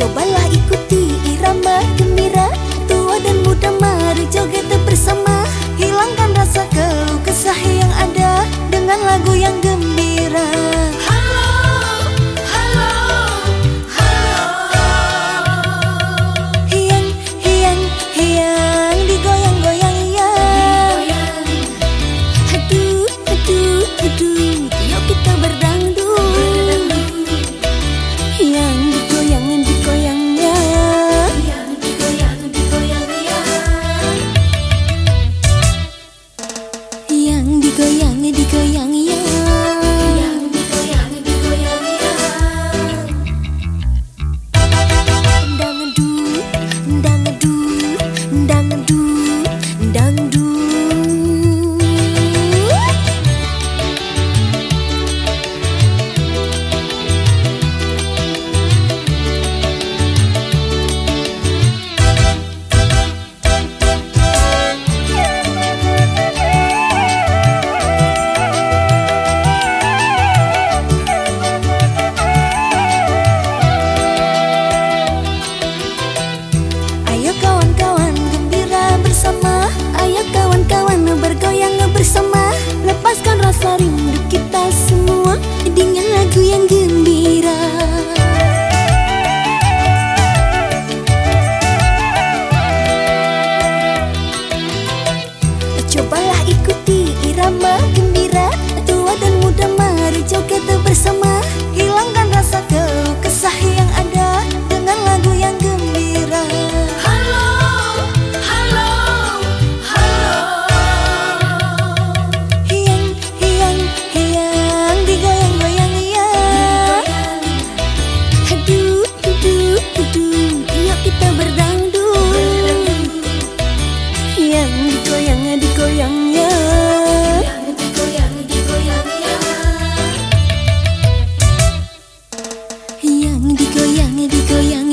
Cobalah ikuti irama gembira Tua dan muda mari joget digoyang, digoyang